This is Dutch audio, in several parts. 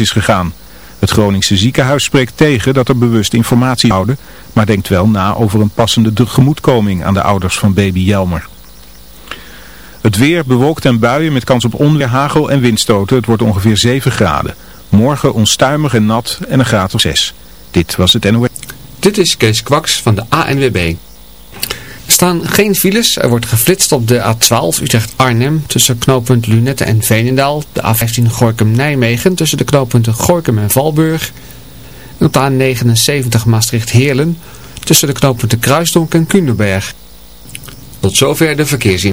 is gegaan. Het Groningse ziekenhuis spreekt tegen dat er bewust informatie houden, maar denkt wel na over een passende tegemoetkoming aan de ouders van baby Jelmer. Het weer bewolkt en buien met kans op onweer, hagel en windstoten. Het wordt ongeveer 7 graden. Morgen onstuimig en nat en een graad of 6. Dit was het NOS. Dit is Kees Kwaks van de ANWB. Staan geen files. Er wordt geflitst op de A12 Utrecht-Arnhem tussen knooppunt Lunette en Veenendaal. De A15 Gorkum-Nijmegen tussen de knooppunten Gorkum en Valburg. En op de A79 Maastricht-Heerlen tussen de knooppunten Kruisdonk en Kunderberg. Tot zover de verkeersin.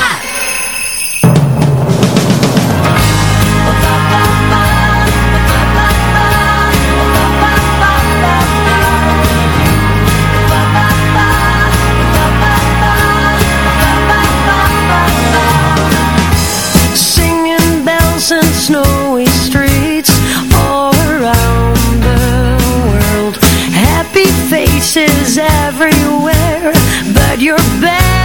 Faces everywhere, but you're bed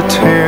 the tears.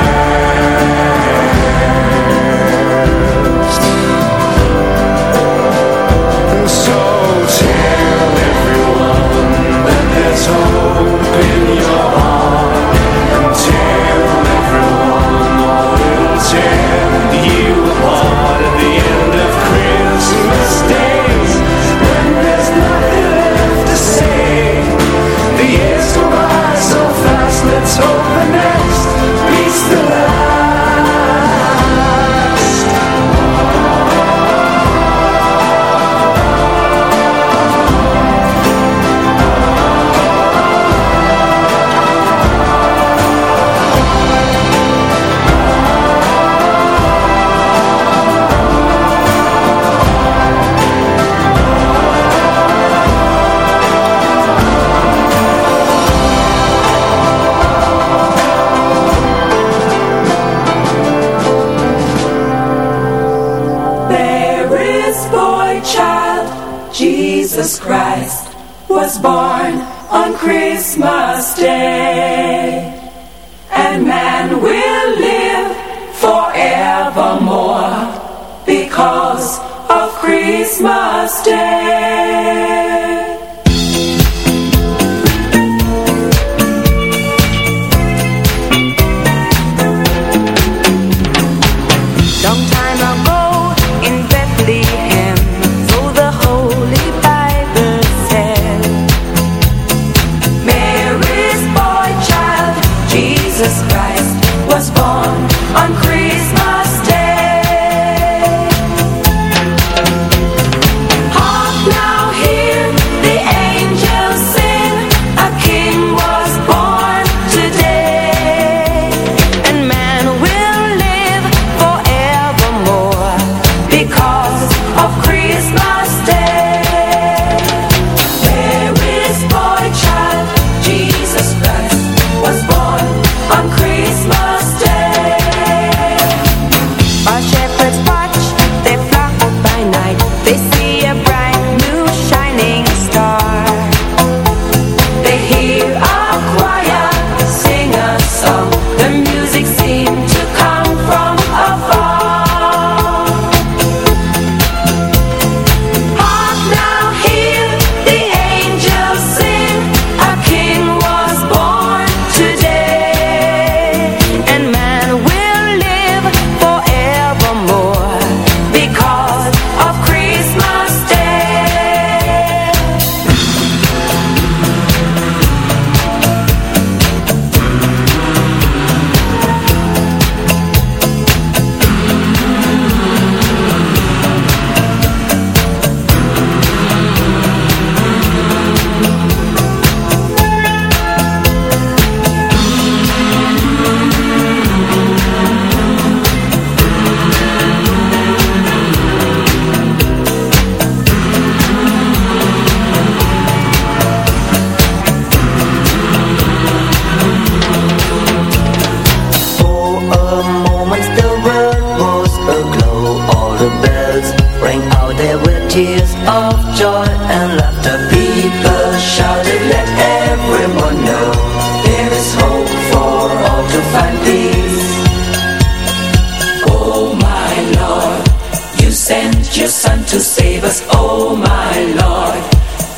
to save us, oh my Lord.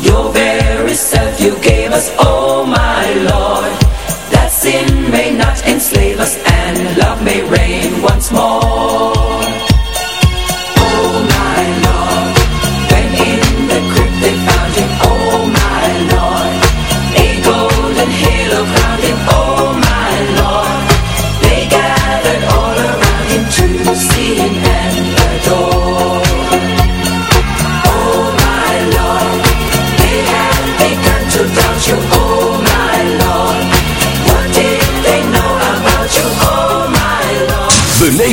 Your very self you gave us, oh my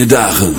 Fijne dagen.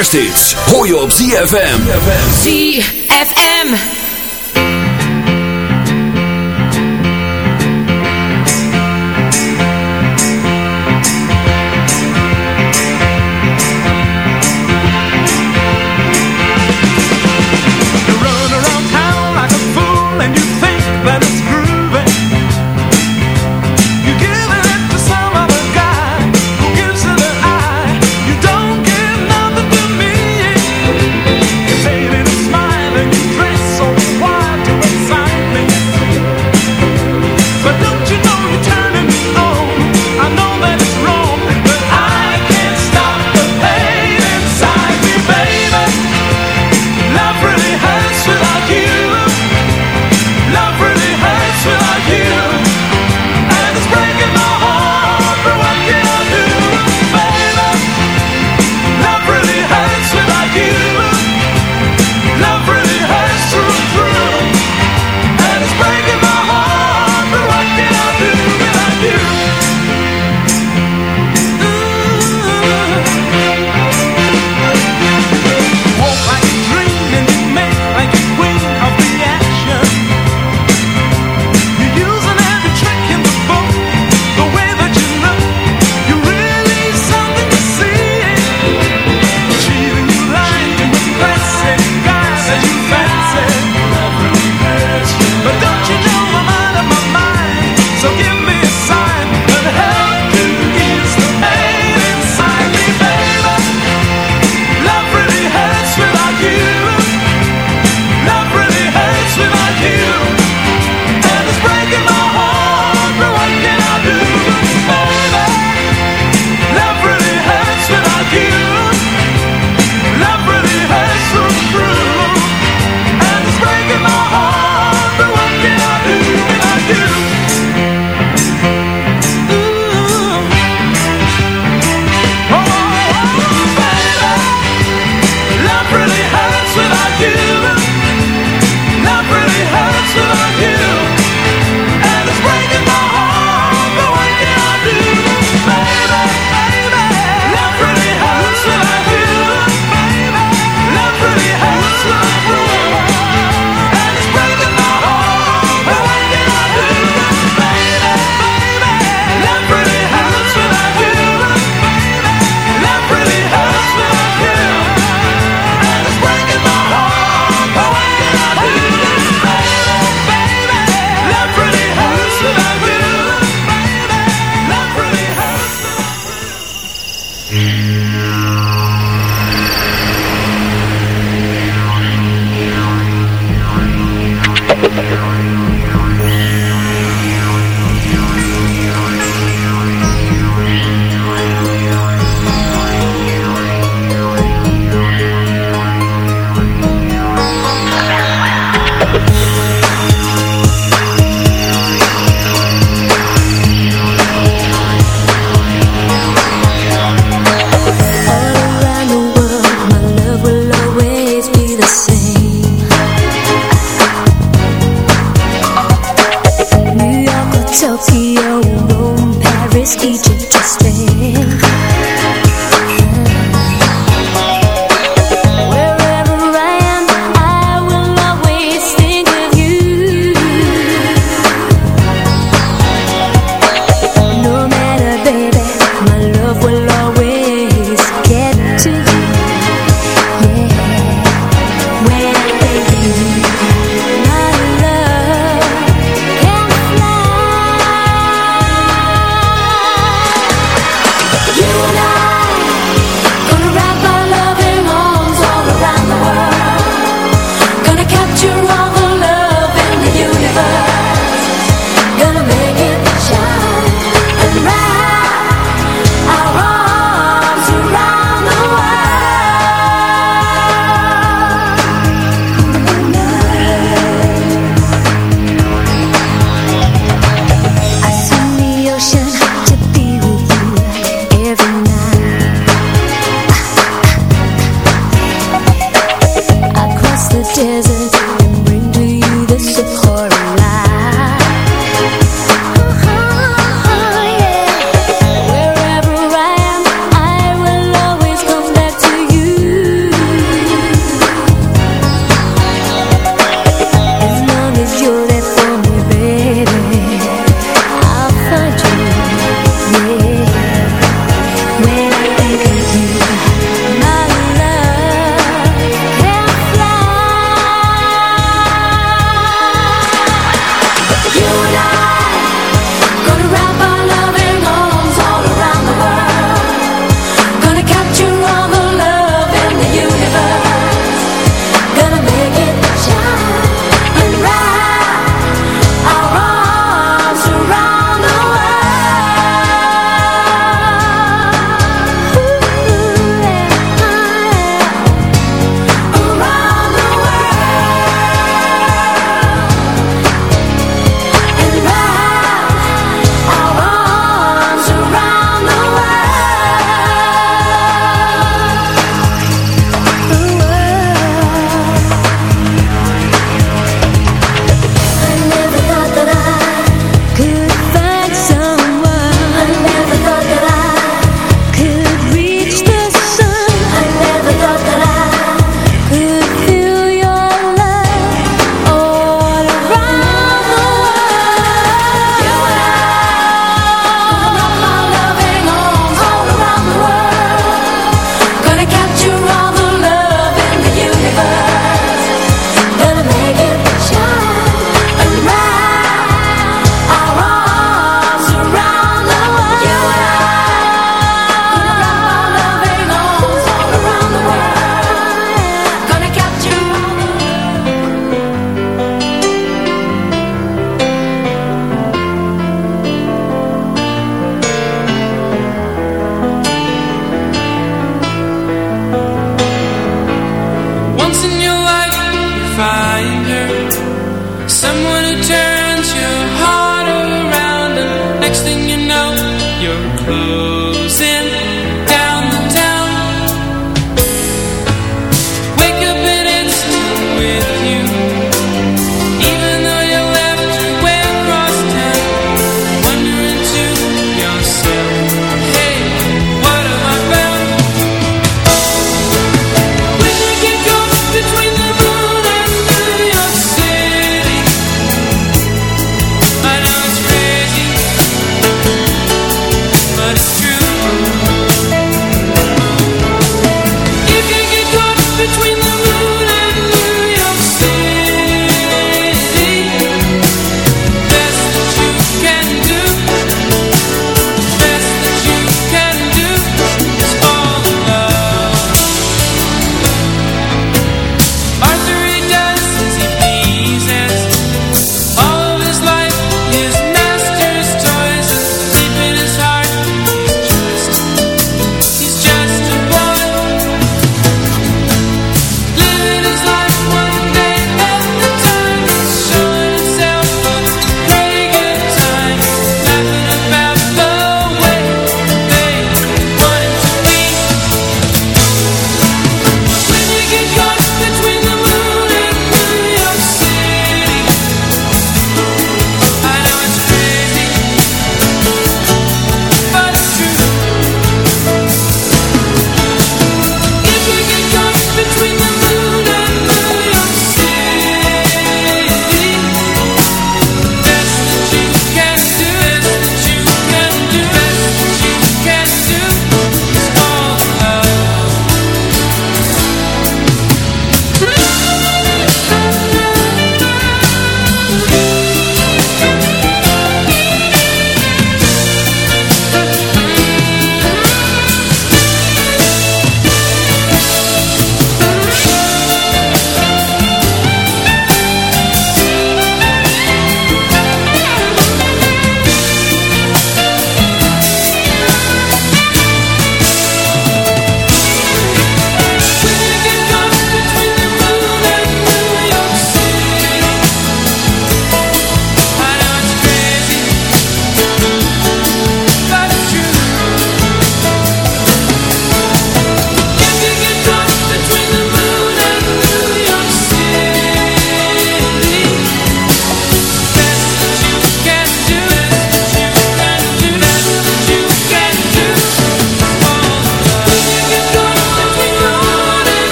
Allergrootste kersthits hoor je op ZFM. ZFM.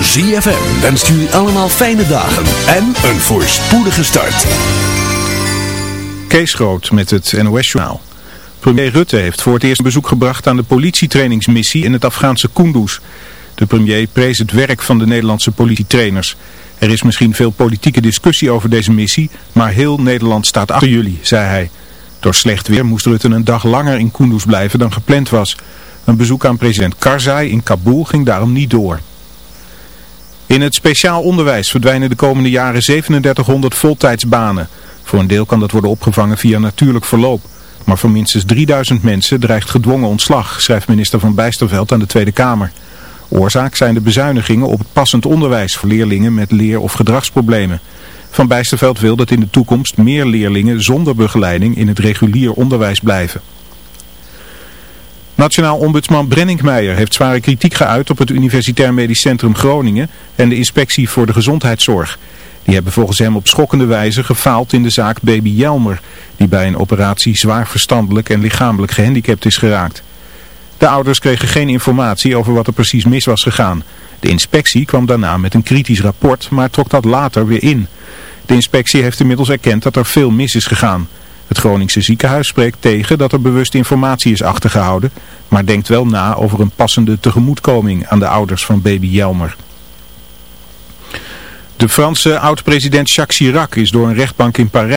ZFM wenst u allemaal fijne dagen en een voorspoedige start. Kees Groot met het NOS-journaal. Premier Rutte heeft voor het eerst een bezoek gebracht aan de politietrainingsmissie in het Afghaanse Kunduz. De premier prees het werk van de Nederlandse politietrainers. Er is misschien veel politieke discussie over deze missie, maar heel Nederland staat achter jullie, zei hij. Door slecht weer moest Rutte een dag langer in Kunduz blijven dan gepland was. Een bezoek aan president Karzai in Kabul ging daarom niet door. In het speciaal onderwijs verdwijnen de komende jaren 3700 voltijdsbanen. Voor een deel kan dat worden opgevangen via natuurlijk verloop. Maar voor minstens 3000 mensen dreigt gedwongen ontslag, schrijft minister Van Bijsterveld aan de Tweede Kamer. Oorzaak zijn de bezuinigingen op het passend onderwijs voor leerlingen met leer- of gedragsproblemen. Van Bijsterveld wil dat in de toekomst meer leerlingen zonder begeleiding in het regulier onderwijs blijven. Nationaal ombudsman Brenninkmeijer heeft zware kritiek geuit op het Universitair Medisch Centrum Groningen en de Inspectie voor de Gezondheidszorg. Die hebben volgens hem op schokkende wijze gefaald in de zaak baby Jelmer, die bij een operatie zwaar verstandelijk en lichamelijk gehandicapt is geraakt. De ouders kregen geen informatie over wat er precies mis was gegaan. De inspectie kwam daarna met een kritisch rapport, maar trok dat later weer in. De inspectie heeft inmiddels erkend dat er veel mis is gegaan. Het Groningse ziekenhuis spreekt tegen dat er bewust informatie is achtergehouden, maar denkt wel na over een passende tegemoetkoming aan de ouders van baby Jelmer. De Franse oud-president Jacques Chirac is door een rechtbank in Parijs